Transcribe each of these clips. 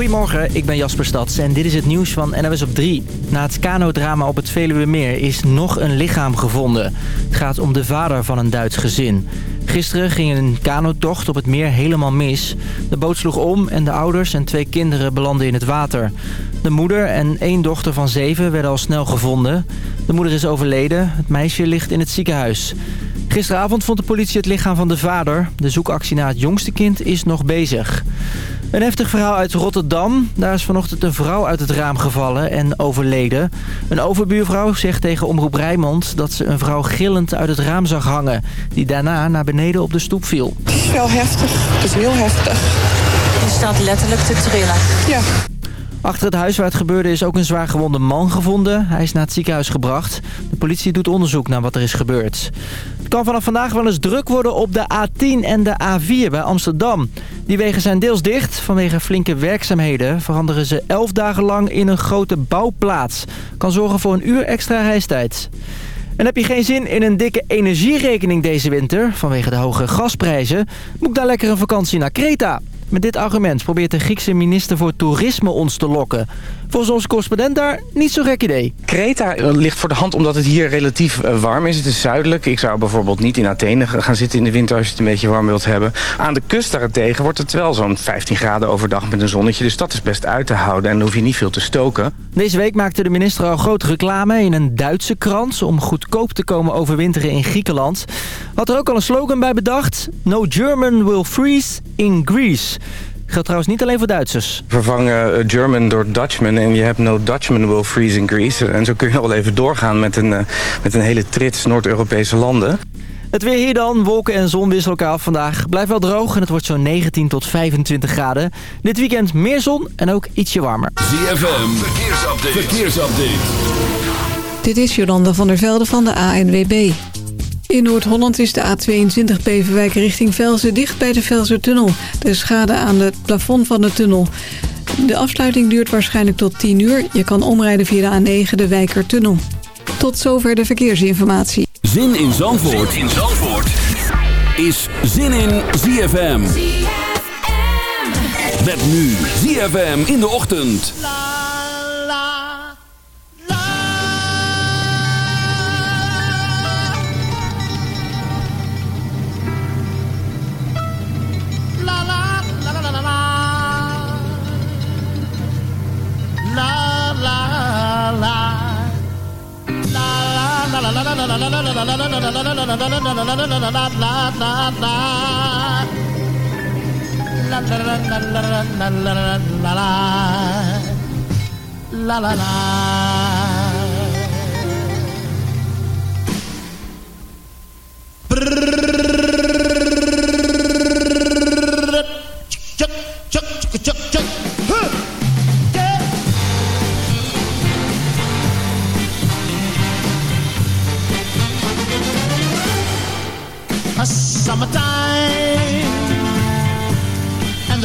Goedemorgen, ik ben Jasper Stads en dit is het nieuws van NWS op 3. Na het kanodrama op het Veluwemeer is nog een lichaam gevonden. Het gaat om de vader van een Duits gezin. Gisteren ging een kanotocht op het meer helemaal mis. De boot sloeg om en de ouders en twee kinderen belanden in het water. De moeder en één dochter van zeven werden al snel gevonden. De moeder is overleden, het meisje ligt in het ziekenhuis. Gisteravond vond de politie het lichaam van de vader. De zoekactie naar het jongste kind is nog bezig. Een heftig verhaal uit Rotterdam. Daar is vanochtend een vrouw uit het raam gevallen en overleden. Een overbuurvrouw zegt tegen Omroep Rijmond dat ze een vrouw gillend uit het raam zag hangen. Die daarna naar beneden op de stoep viel. Wel heftig. Het is heel heftig. Je staat letterlijk te trillen. Ja. Achter het huis waar het gebeurde is ook een zwaar gewonde man gevonden. Hij is naar het ziekenhuis gebracht. De politie doet onderzoek naar wat er is gebeurd. Kan vanaf vandaag wel eens druk worden op de A10 en de A4 bij Amsterdam. Die wegen zijn deels dicht. Vanwege flinke werkzaamheden veranderen ze elf dagen lang in een grote bouwplaats. Kan zorgen voor een uur extra reistijd. En heb je geen zin in een dikke energierekening deze winter... vanwege de hoge gasprijzen... boek dan lekker een vakantie naar Kreta. Met dit argument probeert de Griekse minister voor Toerisme ons te lokken. Volgens onze correspondent daar niet zo'n gek idee. Kreta ligt voor de hand omdat het hier relatief eh, warm is. Het is zuidelijk. Ik zou bijvoorbeeld niet in Athene gaan zitten in de winter als je het een beetje warm wilt hebben. Aan de kust daarentegen wordt het wel zo'n 15 graden overdag met een zonnetje. Dus dat is best uit te houden en dan hoef je niet veel te stoken. Deze week maakte de minister al grote reclame in een Duitse krant... om goedkoop te komen overwinteren in Griekenland. Had er ook al een slogan bij bedacht. No German will freeze in Greece. Geldt trouwens niet alleen voor Duitsers. Vervangen eh, German door Dutchman en je hebt no Dutchman will freeze in Greece. En zo kun je al even doorgaan met een, eh, met een hele trits Noord-Europese landen. Het weer hier dan. Wolken en zon wisselen elkaar af vandaag. Blijft wel droog en het wordt zo'n 19 tot 25 graden. Dit weekend meer zon en ook ietsje warmer. ZFM, verkeersupdate. verkeersupdate. Dit is Jolanda van der Velde van de ANWB. In Noord-Holland is de A22 Beverwijk richting Velzen dicht bij de Velzertunnel. Er is schade aan het plafond van de tunnel. De afsluiting duurt waarschijnlijk tot 10 uur. Je kan omrijden via de A9 de Wijkertunnel. Tot zover de verkeersinformatie. Zin in Zandvoort, zin in Zandvoort. is Zin in ZFM. Met nu ZFM in de ochtend. La la la Chuck,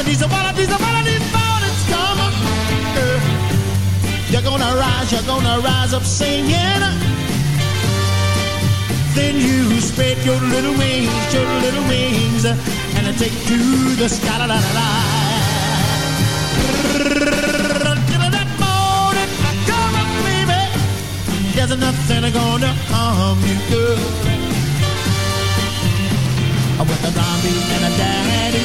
Of these, one of these mornings come, uh, you're gonna rise, you're gonna rise up singing. Then you spread your little wings, your little wings, and take to the sky. La, la, la, la. That morning, come baby. There's nothing gonna harm you, girl. With a mommy and a daddy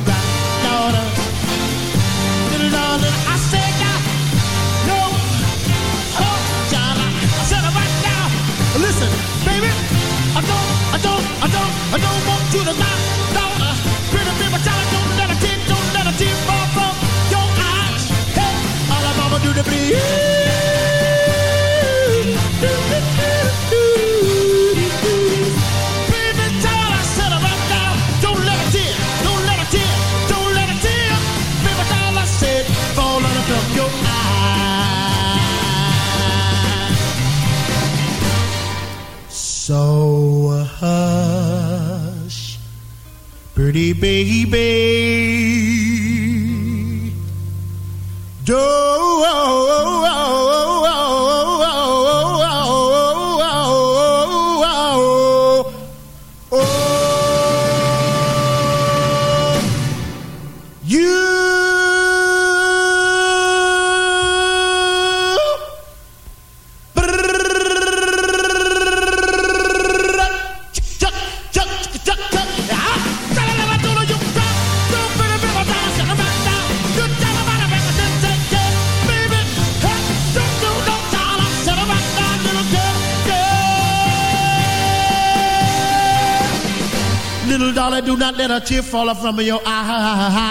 that a tear falling from your eye.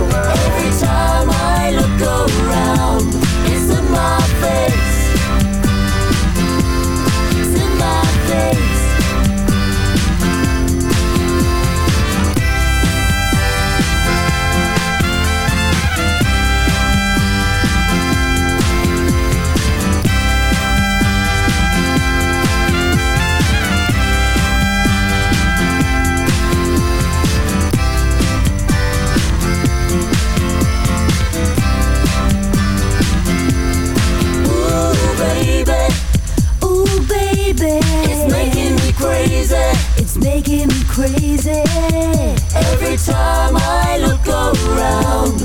It's making me crazy. Every time I look around,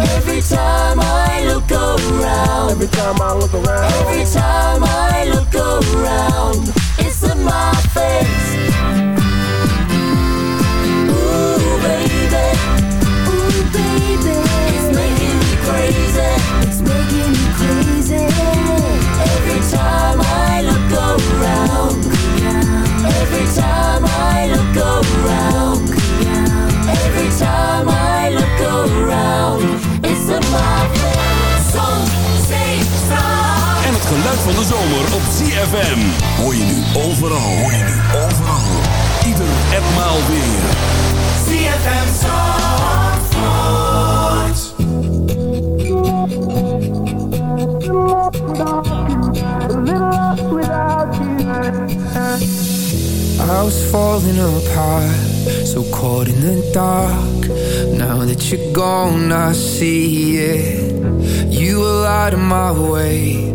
every time I look around, every time I look around, every time I look around, it's my face. Ooh, baby, ooh, baby, it's making me crazy. ZFM. Hoor je nu overal. Hoor je nu overal. Ieder en maal weer. ZFM Zandvoort. I was falling apart, so caught in the dark. Now that you're gone, I see it. You were out of my way,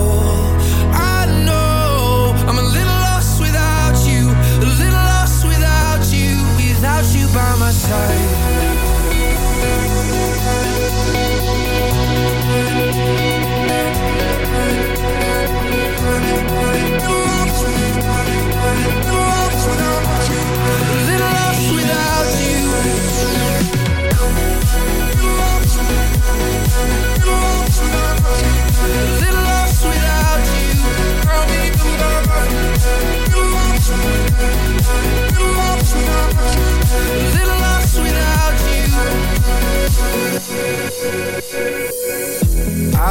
by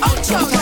Ocho.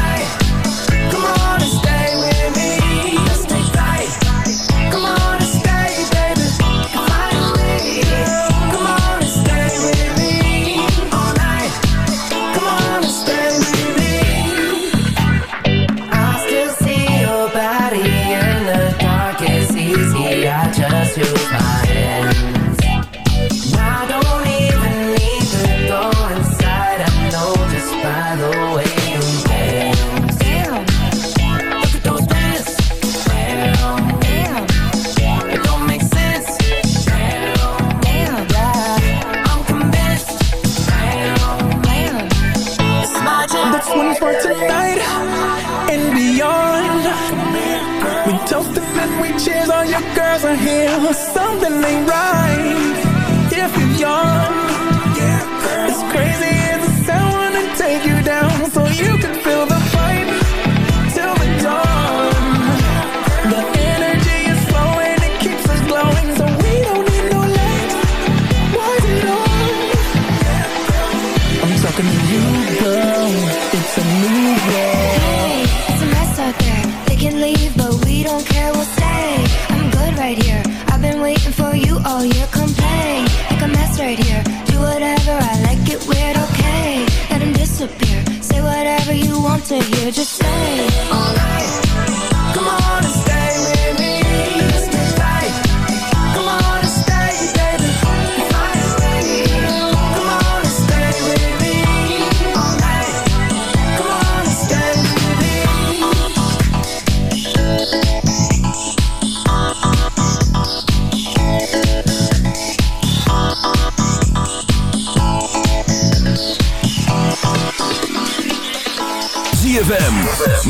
feeling right.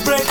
is.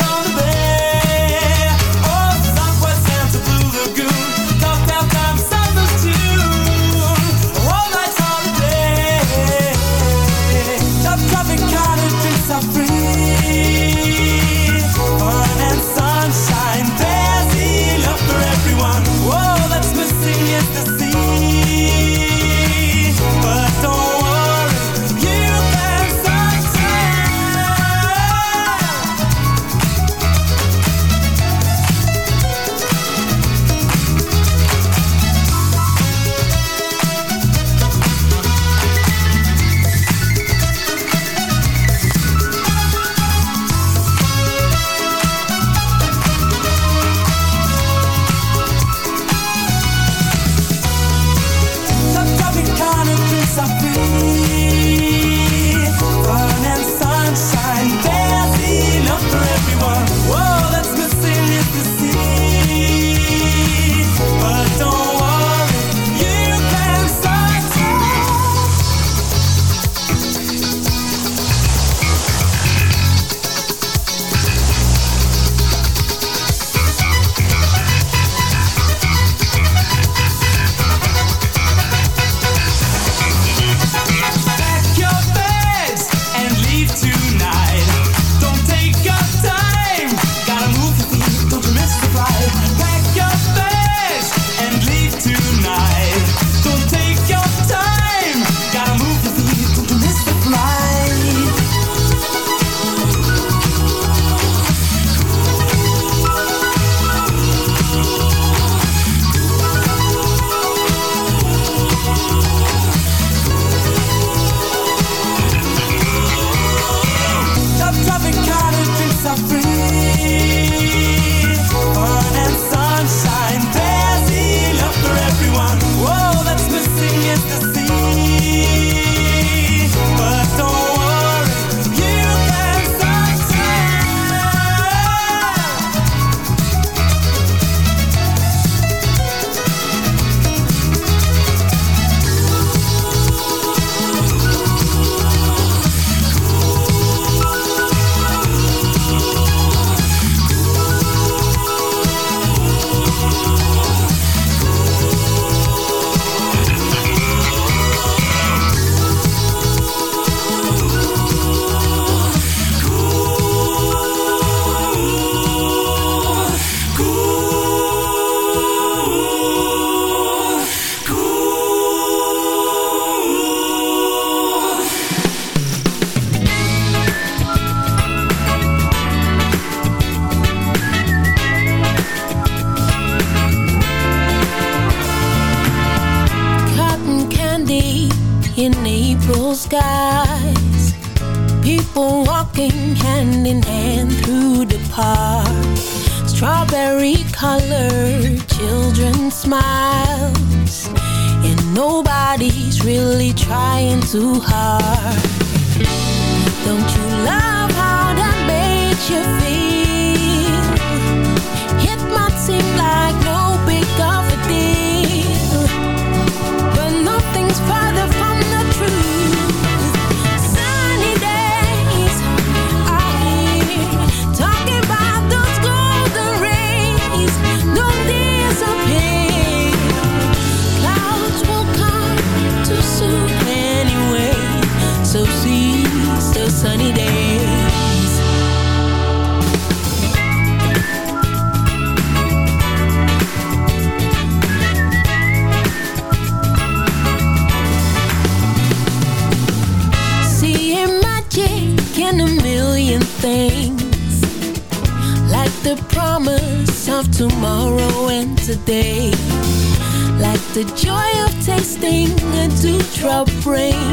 Dewdrop brings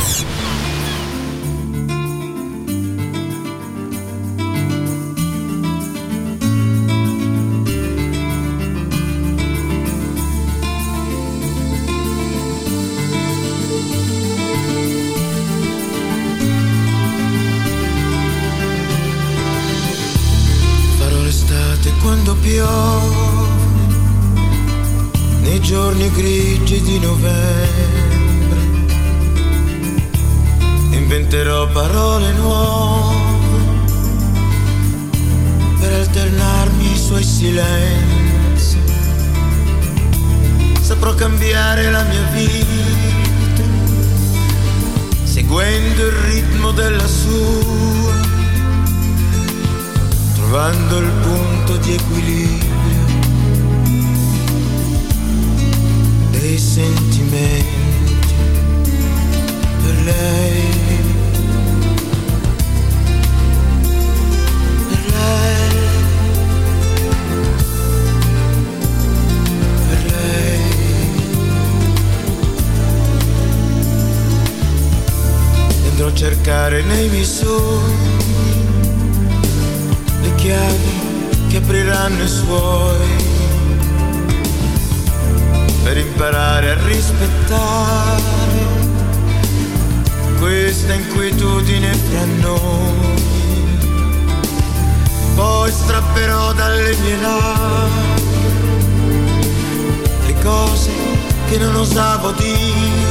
Cercare nei sogni le chiavi che apriranno i suoi per imparare a rispettare questa inquietudine fra noi. Poi strapperò dalle mie labbra le cose che non osavo dire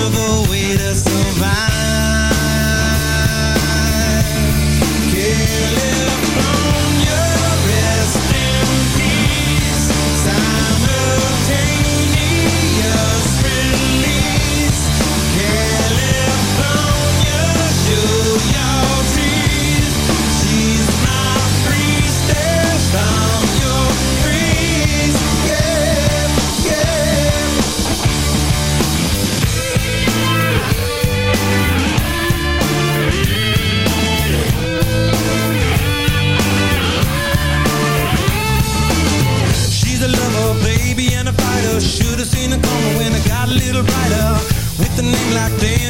Just another way to Seen it coming when it got a little brighter. With a name like Dana,